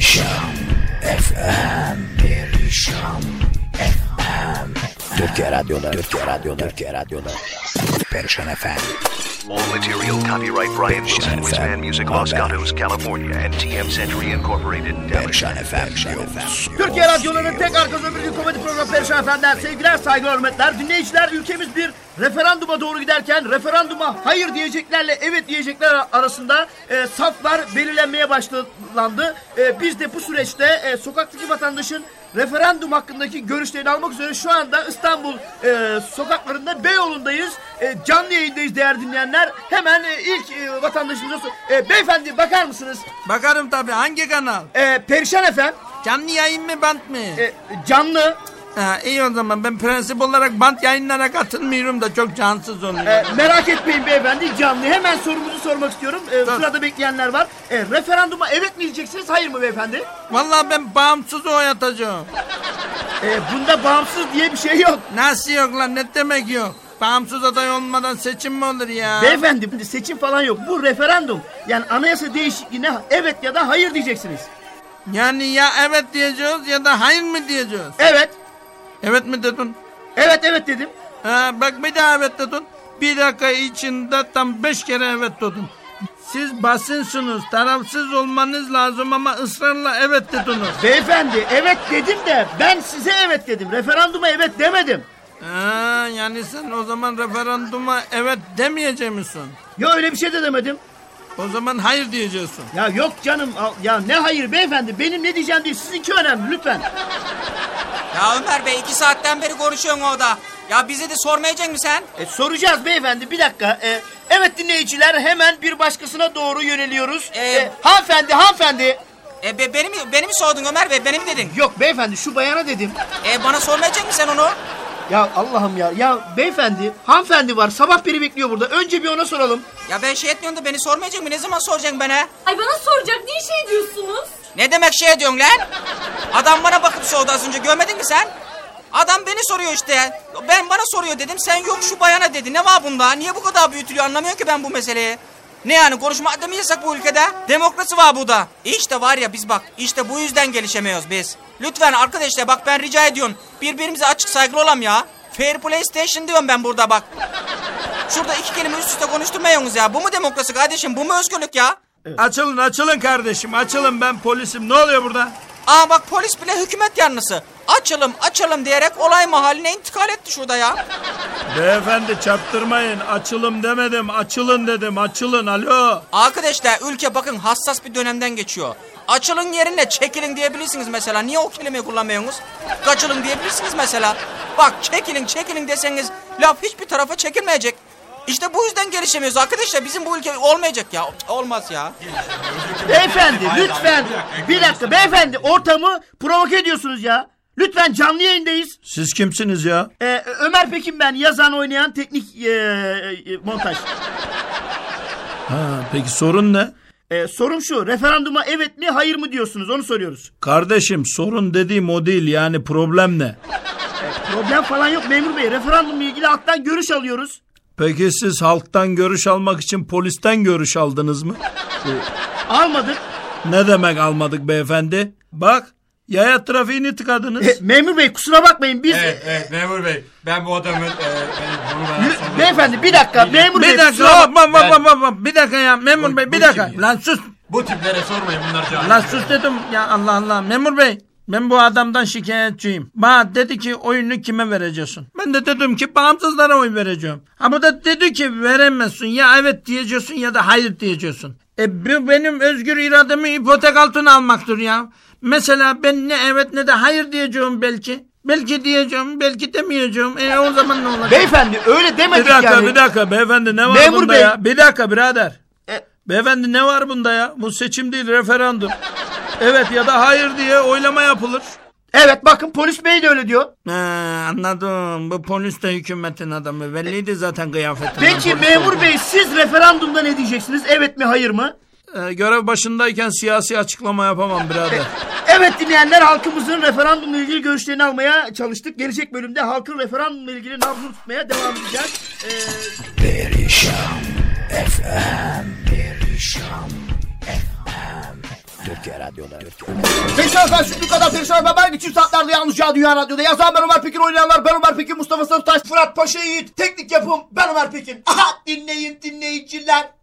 Perişan FM Perişan FM Türkiye Radyo'da Türkiye Radyo'da Türkiye Radyo'da Perişan FM All material copyright Brian Wilson, Wizman Music, Los Gatos, California, and TM Century Incorporated. Perişan FM Türkiye Radyoları'nın tek arkası öbür komedi programı Perişan Efendiler. Sevgiler, saygılar, hürmetler. Dinleyiciler ülkemiz bir referanduma doğru giderken referanduma hayır diyeceklerle evet diyecekler arasında e, saflar belirlenmeye başlandı. E, biz de bu süreçte e, sokaktaki vatandaşın referandum hakkındaki görüşlerini almak üzere şu anda İstanbul e, sokaklarında Beyoğlu'ndayız. E, canlı yayındayız değerli dinleyenler. Hemen e, ilk e, vatandaşımıza... E, beyefendi bakar mısınız? Bakarım tabii hangi kanal? E, Perişan Efem, Canlı yayın mı bant mı? e, canlı... Ha, iyi o zaman ben prensip olarak bant yayınlara katılmıyorum da çok cansız oluyor. E, merak etmeyin beyefendi canlı. Hemen sorumuzu sormak istiyorum. E, Sor. sırada bekleyenler var. E, referanduma evet mi diyeceksiniz hayır mı beyefendi? Vallahi ben bağımsız oy atacağım. E, bunda bağımsız diye bir şey yok. Nasıl yok lan ne demek yok? Bağımsız aday olmadan seçim mi olur ya? Beyefendi seçim falan yok. Bu referandum. Yani anayasa değişikliğine evet ya da hayır diyeceksiniz. Yani ya evet diyeceğiz ya da hayır mı diyeceğiz? Evet. Evet mi dedin? Evet evet dedim. Ha, bak bir daha evet dedin. Bir dakika içinde tam beş kere evet dedin. Siz basınsınız, tarafsız olmanız lazım ama ısrarla evet dediniz. Beyefendi evet dedim de ben size evet dedim. Referanduma evet demedim. Ha, yani sen o zaman referanduma evet demeyecek misin? Ya öyle bir şey de demedim. O zaman hayır diyeceksin. Ya yok canım. Ya ne hayır beyefendi. Benim ne diyeceğim değil. Sizinki önemli lütfen. Ya Ömer Bey iki saatten beri konuşuyorsun orada. Ya bize de sormayacak mısın sen? E, soracağız beyefendi bir dakika. E, evet dinleyiciler hemen bir başkasına doğru yöneliyoruz. E, E, hanımefendi hanımefendi. E be, beni mi, beni mi sordun Ömer Bey? Beni mi dedin? Yok beyefendi şu bayana dedim. E bana sormayacak mısın sen onu? Ya Allah'ım ya. Ya beyefendi hanımefendi var sabah beri bekliyor burada. Önce bir ona soralım. Ya ben şey etmiyorum da beni sormayacak mı? Ne zaman soracaksın bana? Ay bana soracak niye şey diyorsunuz? Ne demek şey diyorsun lan? Adam bana bakıp sordu az önce görmedin mi sen? Adam beni soruyor işte. Ben bana soruyor dedim. Sen yok şu bayana dedi. Ne var bunda? Niye bu kadar büyütülüyor anlamıyorum ki ben bu meseleyi. Ne yani konuşma adamı yasak bu ülkede? Demokrasi var burada. İşte var ya biz bak işte bu yüzden gelişemiyoruz biz. Lütfen arkadaşlar bak ben rica ediyorum. Birbirimize açık saygılı olalım ya. Fair Play Station diyorum ben burada bak. Şurada iki kelime üst üste konuşturmuyorsunuz ya. Bu mu demokrasi kardeşim? Bu mu özgürlük ya? Açılın açılın kardeşim açılın ben polisim ne oluyor burada? Aa bak polis bile hükümet yanlısı. Açalım açalım diyerek olay mahalline intikal etti şurada ya. Beyefendi çarptırmayın açılım demedim açılın dedim açılın alo. Arkadaşlar ülke bakın hassas bir dönemden geçiyor. Açılın yerine çekilin diyebilirsiniz mesela. Niye o kelimeyi kullanmıyorsunuz? Kaçılın diyebilirsiniz mesela. Bak çekilin çekilin deseniz laf hiçbir tarafa çekilmeyecek. İşte bu yüzden gelişemiyoruz arkadaşlar. Bizim bu ülke olmayacak ya. Olmaz ya. Beyefendi lütfen. Bir dakika beyefendi ortamı provoke ediyorsunuz ya. Lütfen canlı yayındayız. Siz kimsiniz ya? E, Ömer Pekin ben yazan oynayan teknik e, e, montaj. Ha, peki sorun ne? E, sorum şu referanduma evet mi hayır mı diyorsunuz onu soruyoruz. Kardeşim sorun dediğim o değil yani problem ne? Problem falan yok memur bey referandumla ilgili halktan görüş alıyoruz. Peki siz halktan görüş almak için polisten görüş aldınız mı? Almadık. Ne demek almadık beyefendi? Bak yaya trafiğini tıkadınız. E, memur bey kusura bakmayın biz... Evet, evet memur bey. Ben bu adamın... E, bunu bana sormadım. Beyefendi bir dakika memur bey bir dakika kusura bak- hop, Ben- hop, hop. bir dakika ya memur Bu- bey bir dakika. kim ya? Lan sus. Bu tiplere sormayın bunlar cahil. Lan sus dedim ya Allah Allah. Memur bey ben bu adamdan şikayetçiyim. Bana dedi ki oyunu kime vereceksin? Ben de dedim ki bağımsızlara oy vereceğim. Ha bu da dedi ki veremezsin. Ya evet diyeceksin ya da hayır diyeceksin. E bu benim özgür irademi ipotek altına almaktır ya. Mesela ben ne evet ne de hayır diyeceğim belki. Belki diyeceğim, belki demeyeceğim. E o zaman ne olacak? Beyefendi öyle demedik bir dakika, yani. bir dakika beyefendi ne var Memur bunda bey. ya? Bir dakika birader. E- Beyefendi ne var bunda ya? Bu seçim değil referandum. Evet ya da hayır diye oylama yapılır. Evet bakın polis bey de öyle diyor. Ha, anladım. Bu polis de hükümetin adamı. Belliydi zaten kıyafetinden. Peki polis memur bey siz referandumda ne diyeceksiniz? Evet mi hayır mı? Ee, görev başındayken siyasi açıklama yapamam birader. Evet dinleyenler halkımızın referandumla ilgili görüşlerini almaya çalıştık. Gelecek bölümde halkın referandumla ilgili nabzını tutmaya devam edeceğiz. Ee, Perişan FM Perişan Türkiye Radyo'da. Efendim şimdi kadar efendim. Ben için saatlerde yalnızca Dünya Radyo'da. Yazan ben Ömer Pekin, oynayanlar ben Ömer Pekin, Mustafa Sarıtaş, Fırat Paşa Yiğit. Teknik yapım ben Ömer Pekin. Aha dinleyin dinleyiciler.